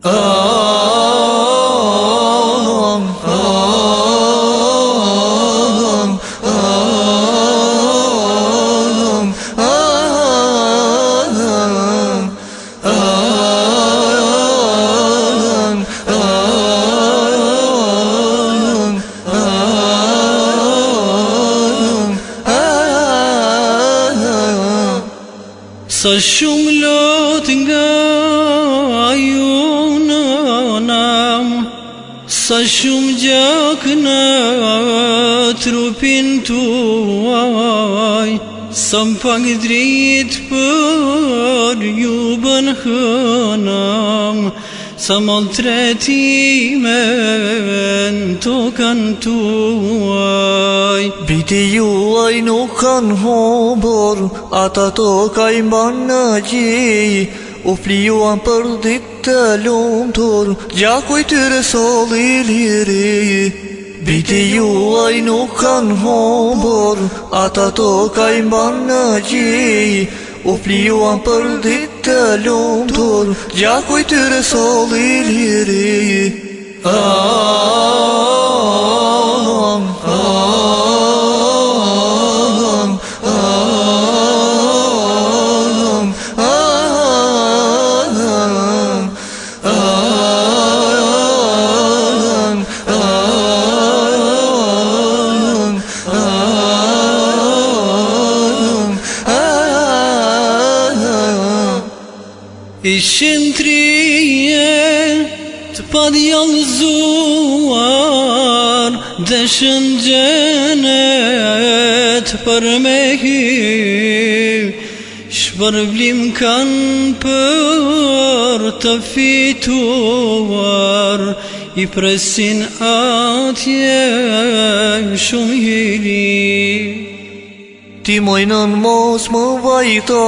Aaaam aaam aaam aaam aaam aaam aaam aaam nga Sa shumë gjak në trupin tuaj Sa më pak drit për ju bën hënam Sa më tretime në tokën tuaj Biti juaj nuk kanë hobor Ata tokaj mban në gjij U pli juan për ditë të lumëtur Gjakoj tyre soli liri Biti juaj nuk kanë humbur Ata to ka imban në gjij U plijuan për dit të lumëtur Gjakoj tyre soli liri Aaaaaa ah, ah, ah, Ishin tri të padjallëzuar Dhe shën gjenet për me hi Shpërblim kanë për të fituar I presin atje shumë hirin Ti mojnën mos më vajta,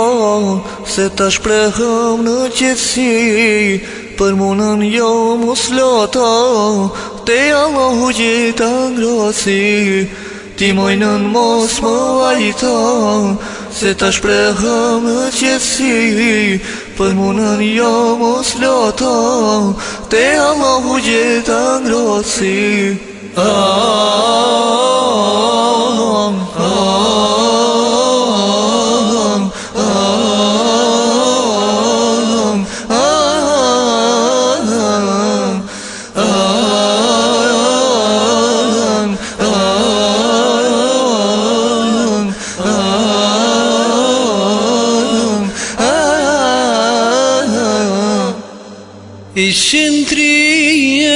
se ta shprehëm në qëtësi, për munën jo mos lota, te allo hu gjitha ngrosi. Ti mojnën mos më vajta, se ta shprehëm në qëtësi, për munën jo mos lota, te allo hu gjitha ngrosi. Ah, ah, ah, Ishin tri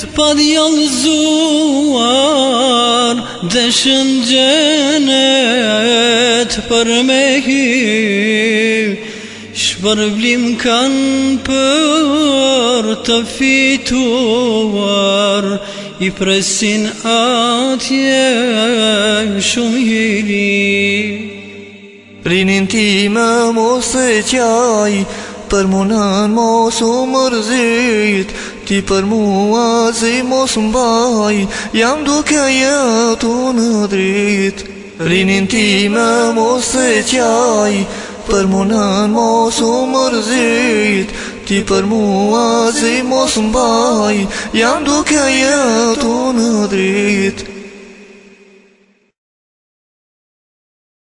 të padjallëzuar Dhe shën gjenet për me hi Shpërblim kanë për të fituar I presin atje shumë hiri Rinin ti më mosë qaj për munën mos u mërzit Ti për mua zi mos mbaj Jam duke jetu në drit Rinin ti me mos të qaj Për munën mos u mërzit Ti për mua zi mos mbaj Jam duke jetu në drit